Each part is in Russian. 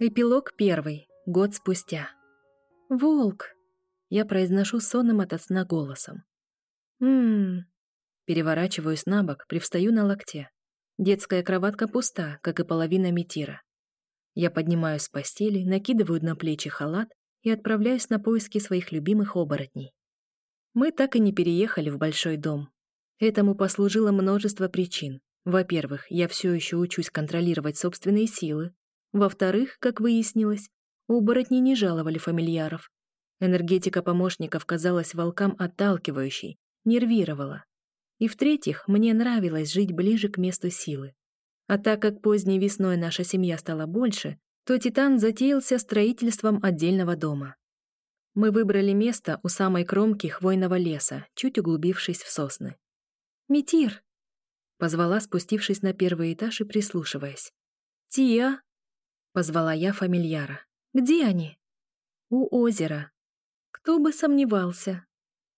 Эпилог первый. Год спустя. «Волк!» Я произношу сонным ото сна голосом. «Ммм...» Переворачиваюсь на бок, привстаю на локте. Детская кроватка пуста, как и половина метира. Я поднимаюсь с постели, накидываю на плечи халат и отправляюсь на поиски своих любимых оборотней. Мы так и не переехали в большой дом. Этому послужило множество причин. Во-первых, я все еще учусь контролировать собственные силы, во-вторых, как выяснилось, оборотни не жаловали фамильяров. Энергетика помощников казалась волкам отталкивающей, нервировала. И в-третьих, мне нравилось жить ближе к месту силы. А так как поздней весной наша семья стала больше, то Титан затеялся строительством отдельного дома. Мы выбрали место у самой кромки хвойного леса, чуть углубившись в сосны. «Метир!» — позвала, спустившись на первый этаж и прислушиваясь. «Тия!» Позвала я фамильяра. «Где они?» «У озера». Кто бы сомневался.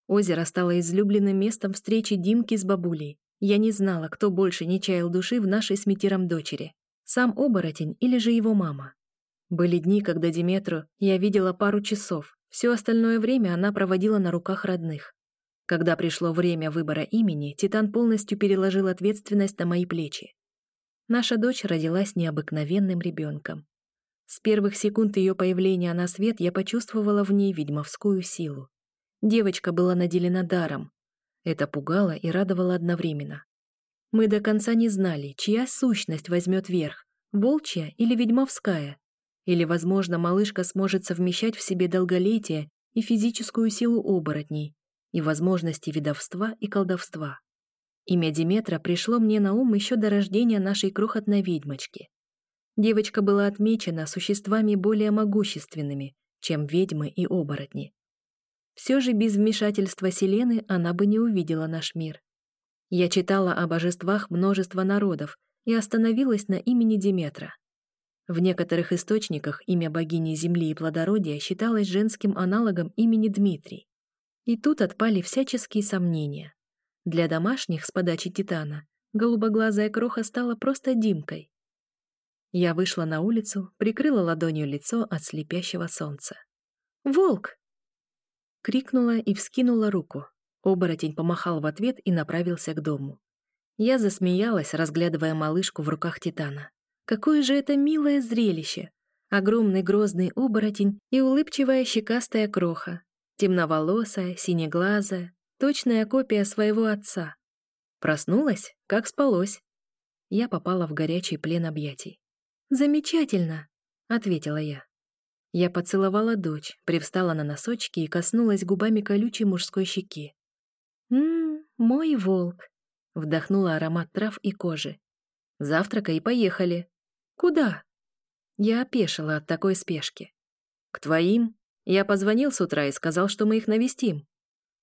Озеро стало излюбленным местом встречи Димки с бабулей. Я не знала, кто больше не чаял души в нашей с Митиром дочери. Сам оборотень или же его мама. Были дни, когда Диметру я видела пару часов. Все остальное время она проводила на руках родных. Когда пришло время выбора имени, Титан полностью переложил ответственность на мои плечи. Наша дочь родилась необыкновенным ребенком. С первых секунд ее появления на свет я почувствовала в ней ведьмовскую силу. Девочка была наделена даром. Это пугало и радовало одновременно. Мы до конца не знали, чья сущность возьмет верх, волчья или ведьмовская. Или, возможно, малышка сможет совмещать в себе долголетие и физическую силу оборотней, и возможности ведовства и колдовства. Имя Диметра пришло мне на ум еще до рождения нашей крохотной ведьмочки. Девочка была отмечена существами более могущественными, чем ведьмы и оборотни. Все же без вмешательства Селены она бы не увидела наш мир. Я читала о божествах множества народов и остановилась на имени Диметра. В некоторых источниках имя богини Земли и плодородия считалось женским аналогом имени Дмитрий. И тут отпали всяческие сомнения. Для домашних с подачи Титана голубоглазая кроха стала просто Димкой. Я вышла на улицу, прикрыла ладонью лицо от слепящего солнца. «Волк!» Крикнула и вскинула руку. Оборотень помахал в ответ и направился к дому. Я засмеялась, разглядывая малышку в руках Титана. Какое же это милое зрелище! Огромный грозный оборотень и улыбчивая щекастая кроха, темноволосая, синеглазая, точная копия своего отца. Проснулась, как спалось. Я попала в горячий плен объятий. «Замечательно», — ответила я. Я поцеловала дочь, привстала на носочки и коснулась губами колючей мужской щеки. «Ммм, мой волк», — вдохнула аромат трав и кожи. «Завтракай и поехали». «Куда?» Я опешила от такой спешки. «К твоим. Я позвонил с утра и сказал, что мы их навестим».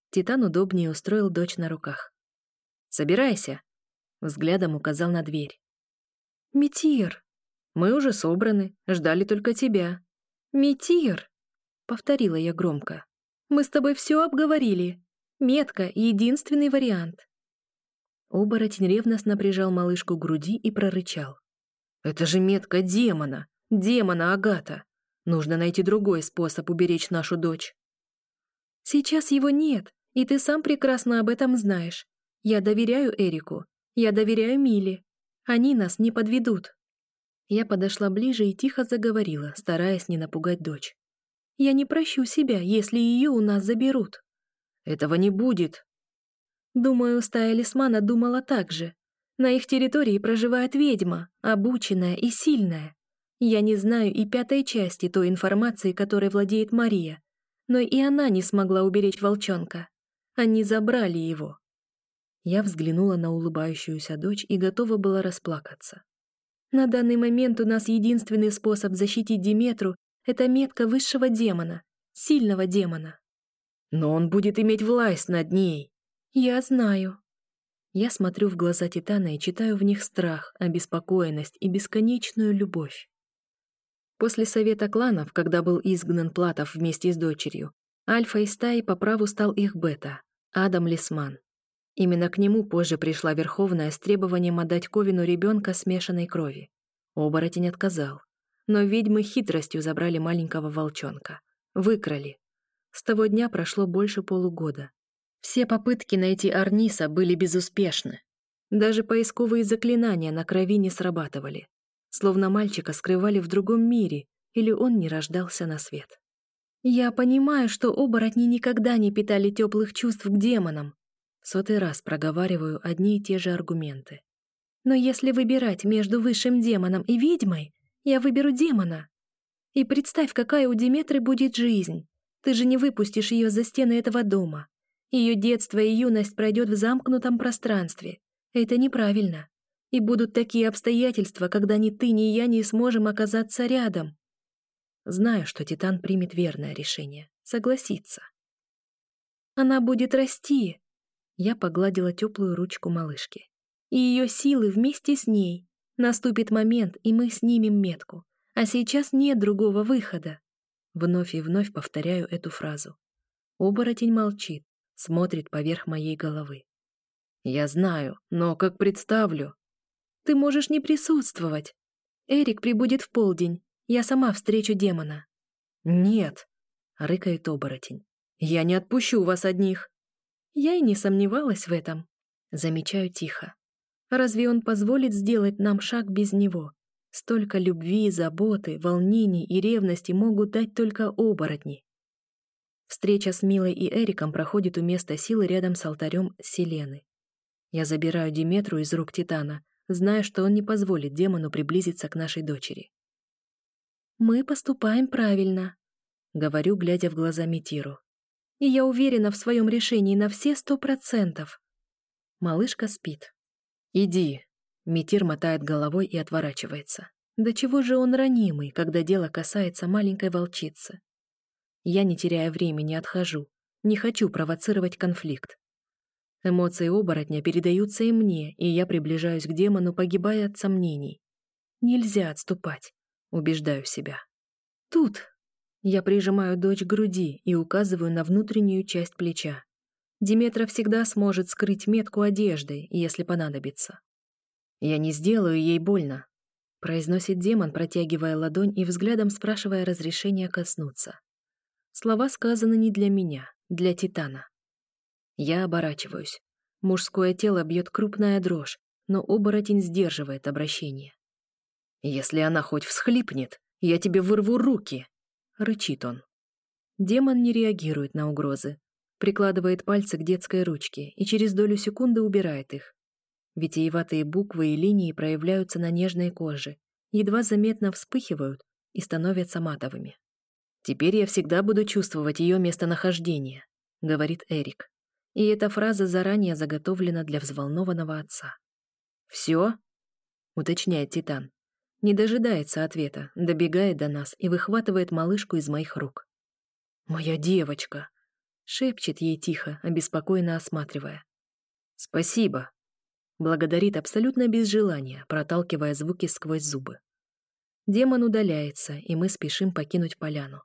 Титан удобнее устроил дочь на руках. «Собирайся», — взглядом указал на дверь. «Метир», мы уже собраны, ждали только тебя». «Метир!» — повторила я громко. «Мы с тобой все обговорили. Метка — единственный вариант». Оборотень ревностно прижал малышку к груди и прорычал. «Это же метка демона! Демона Агата! Нужно найти другой способ уберечь нашу дочь». «Сейчас его нет, и ты сам прекрасно об этом знаешь. Я доверяю Эрику, я доверяю Миле. Они нас не подведут». Я подошла ближе и тихо заговорила, стараясь не напугать дочь. «Я не прощу себя, если ее у нас заберут». «Этого не будет». Думаю, стая Лисмана думала так же. На их территории проживает ведьма, обученная и сильная. Я не знаю и пятой части той информации, которой владеет Мария, но и она не смогла уберечь волчонка. Они забрали его. Я взглянула на улыбающуюся дочь и готова была расплакаться. На данный момент у нас единственный способ защитить Диметру — это метка высшего демона, сильного демона. Но он будет иметь власть над ней. Я знаю. Я смотрю в глаза Титана и читаю в них страх, обеспокоенность и бесконечную любовь. После совета кланов, когда был изгнан Платов вместе с дочерью, Альфа из стаи по праву стал их бета, Адам Лисман. Именно к нему позже пришла Верховная с требованием отдать Ковину ребенка смешанной крови. Оборотень отказал. Но ведьмы хитростью забрали маленького волчонка. Выкрали. С того дня прошло больше полугода. Все попытки найти Арниса были безуспешны. Даже поисковые заклинания на крови не срабатывали. Словно мальчика скрывали в другом мире, или он не рождался на свет. «Я понимаю, что оборотни никогда не питали теплых чувств к демонам», сотый раз проговариваю одни и те же аргументы. «Но если выбирать между высшим демоном и ведьмой, я выберу демона. И представь, какая у Диметры будет жизнь. Ты же не выпустишь ее за стены этого дома. Ее детство и юность пройдет в замкнутом пространстве. Это неправильно. И будут такие обстоятельства, когда ни ты, ни я не сможем оказаться рядом. Знаю, что Титан примет верное решение. Согласится. Она будет расти. Я погладила теплую ручку малышки. И ее силы вместе с ней. Наступит момент, и мы снимем метку. А сейчас нет другого выхода. Вновь и вновь повторяю эту фразу. Оборотень молчит, смотрит поверх моей головы. Я знаю, но как представлю? Ты можешь не присутствовать. Эрик прибудет в полдень. Я сама встречу демона». «Нет», — рыкает оборотень. «Я не отпущу вас одних». Я и не сомневалась в этом. Замечаю тихо. Разве он позволит сделать нам шаг без него? Столько любви, заботы, волнений и ревности могут дать только оборотни. Встреча с Милой и Эриком проходит у места силы рядом с алтарем Селены. Я забираю Диметру из рук Титана, зная, что он не позволит демону приблизиться к нашей дочери. «Мы поступаем правильно», — говорю, глядя в глаза Митиру. «И я уверена в своем решении на все сто процентов». Малышка спит. «Иди», — Митир мотает головой и отворачивается. «Да чего же он ранимый, когда дело касается маленькой волчицы?» Я, не теряя времени, отхожу. Не хочу провоцировать конфликт. Эмоции оборотня передаются и мне, и я приближаюсь к демону, погибая от сомнений. Нельзя отступать убеждаю себя. Тут я прижимаю дочь к груди и указываю на внутреннюю часть плеча. Диметра всегда сможет скрыть метку одеждой, если понадобится. «Я не сделаю ей больно», — произносит демон, протягивая ладонь и взглядом спрашивая разрешения коснуться. Слова сказаны не для меня, для Титана. Я оборачиваюсь. Мужское тело бьет крупная дрожь, но оборотень сдерживает обращение. «Если она хоть всхлипнет, я тебе вырву руки!» — рычит он. Демон не реагирует на угрозы, прикладывает пальцы к детской ручке и через долю секунды убирает их. Витиеватые буквы и линии проявляются на нежной коже, едва заметно вспыхивают и становятся матовыми. «Теперь я всегда буду чувствовать ее местонахождение», — говорит Эрик. И эта фраза заранее заготовлена для взволнованного отца. «Все?» — уточняет Титан. Не дожидается ответа, добегает до нас и выхватывает малышку из моих рук. «Моя девочка!» — шепчет ей тихо, обеспокоенно осматривая. «Спасибо!» — благодарит абсолютно без желания, проталкивая звуки сквозь зубы. Демон удаляется, и мы спешим покинуть поляну.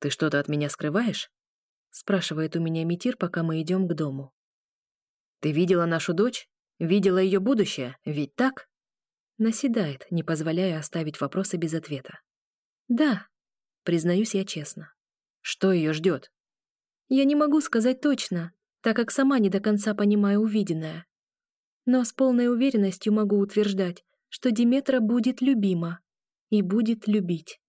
«Ты что-то от меня скрываешь?» — спрашивает у меня Митир, пока мы идем к дому. «Ты видела нашу дочь? Видела ее будущее? Ведь так?» Наседает, не позволяя оставить вопросы без ответа. «Да», — признаюсь я честно. «Что ее ждет?» «Я не могу сказать точно, так как сама не до конца понимаю увиденное. Но с полной уверенностью могу утверждать, что Диметра будет любима и будет любить.